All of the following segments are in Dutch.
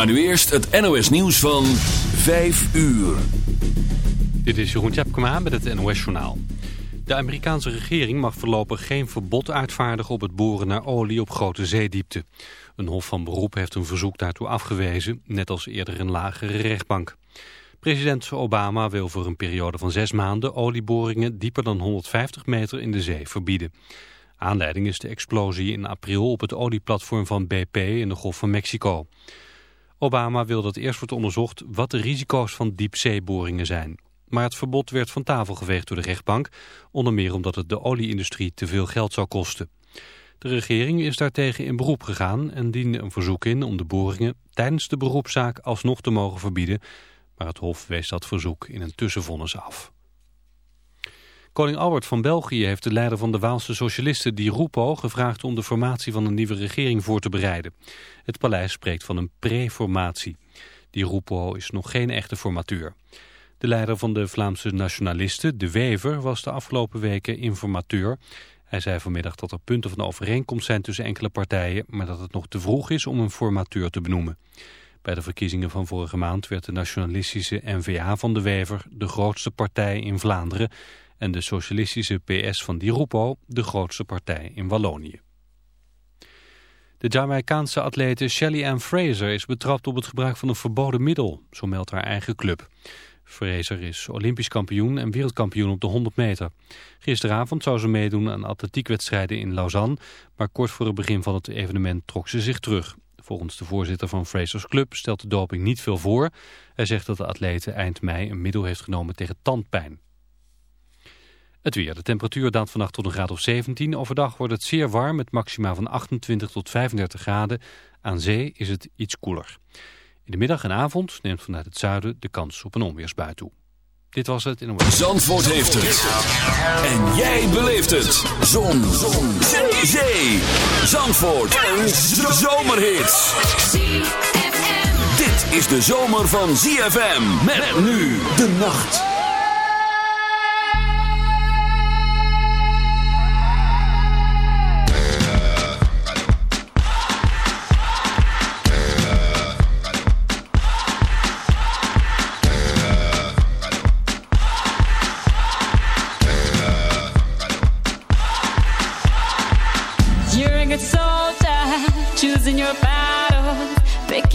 Maar nu eerst het NOS nieuws van 5 uur. Dit is Jeroen Tjepkema met het NOS Journaal. De Amerikaanse regering mag voorlopig geen verbod uitvaardigen op het boren naar olie op grote zeediepte. Een hof van beroep heeft een verzoek daartoe afgewezen, net als eerder een lagere rechtbank. President Obama wil voor een periode van zes maanden olieboringen dieper dan 150 meter in de zee verbieden. Aanleiding is de explosie in april op het olieplatform van BP in de Golf van Mexico. Obama wil dat eerst wordt onderzocht wat de risico's van diepzeeboringen zijn. Maar het verbod werd van tafel geveegd door de rechtbank, onder meer omdat het de olieindustrie te veel geld zou kosten. De regering is daartegen in beroep gegaan en diende een verzoek in om de boringen tijdens de beroepszaak alsnog te mogen verbieden, maar het Hof wees dat verzoek in een tussenvonnis af. Koning Albert van België heeft de leider van de Waalse socialisten Di Rupo gevraagd om de formatie van een nieuwe regering voor te bereiden. Het paleis spreekt van een pre-formatie. Di Rupo is nog geen echte formateur. De leider van de Vlaamse nationalisten, De Wever, was de afgelopen weken informateur. Hij zei vanmiddag dat er punten van overeenkomst zijn tussen enkele partijen, maar dat het nog te vroeg is om een formateur te benoemen. Bij de verkiezingen van vorige maand werd de nationalistische N-VA van De Wever de grootste partij in Vlaanderen en de socialistische PS van Di Rupo de grootste partij in Wallonië. De Jamaicaanse atlete Shelly Ann Fraser is betrapt op het gebruik van een verboden middel, zo meldt haar eigen club. Fraser is olympisch kampioen en wereldkampioen op de 100 meter. Gisteravond zou ze meedoen aan atletiekwedstrijden in Lausanne, maar kort voor het begin van het evenement trok ze zich terug. Volgens de voorzitter van Frasers Club stelt de doping niet veel voor. Hij zegt dat de atlete eind mei een middel heeft genomen tegen tandpijn. Het weer. De temperatuur daalt vannacht tot een graad of 17. Overdag wordt het zeer warm met maxima van 28 tot 35 graden. Aan zee is het iets koeler. In de middag en avond neemt vanuit het zuiden de kans op een onweersbui toe. Dit was het in een... Zandvoort heeft het. En jij beleeft het. Zon. Zon. Zee. Zandvoort. Een zomerhit. Dit is de zomer van ZFM. Met nu de nacht.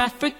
Africa.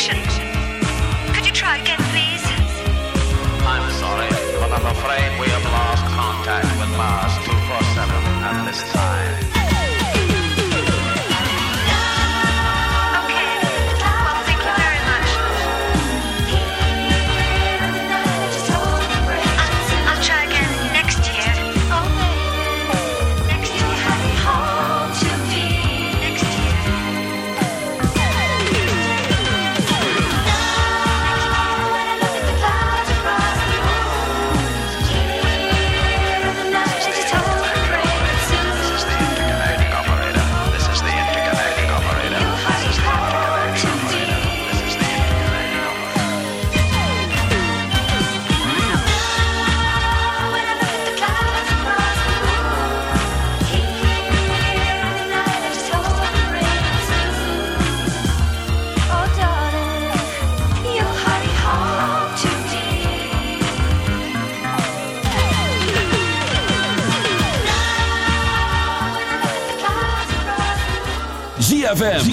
Production.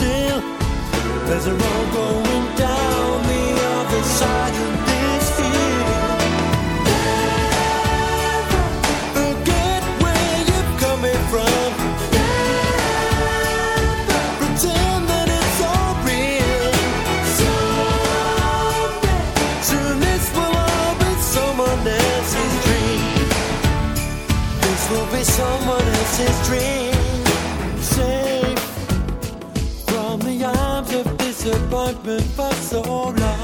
still there's a road going. viven so long.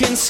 Can't.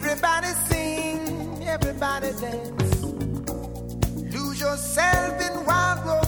Everybody sing, everybody dance. Lose yourself in wild romance.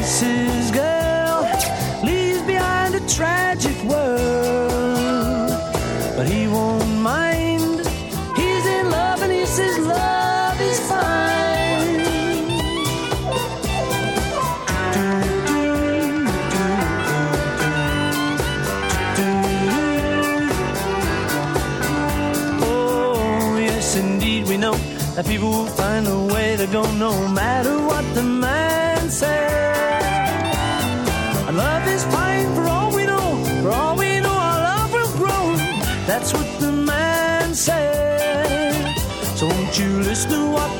places, girl, leaves behind a tragic world. But he won't mind, he's in love and he says love is fine. Oh, yes, indeed, we know that people will find a way to go no matter Don't you listen to what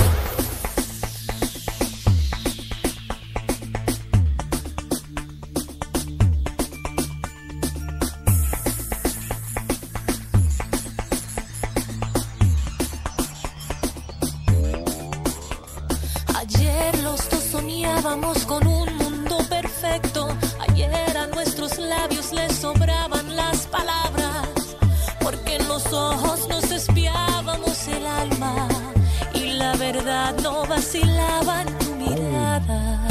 Con un mundo perfecto. Ayer a nuestros labios les sobraban las palabras. Porque en los ojos nos espiábamos el alma. Y la verdad no vacilaba en tu mirada.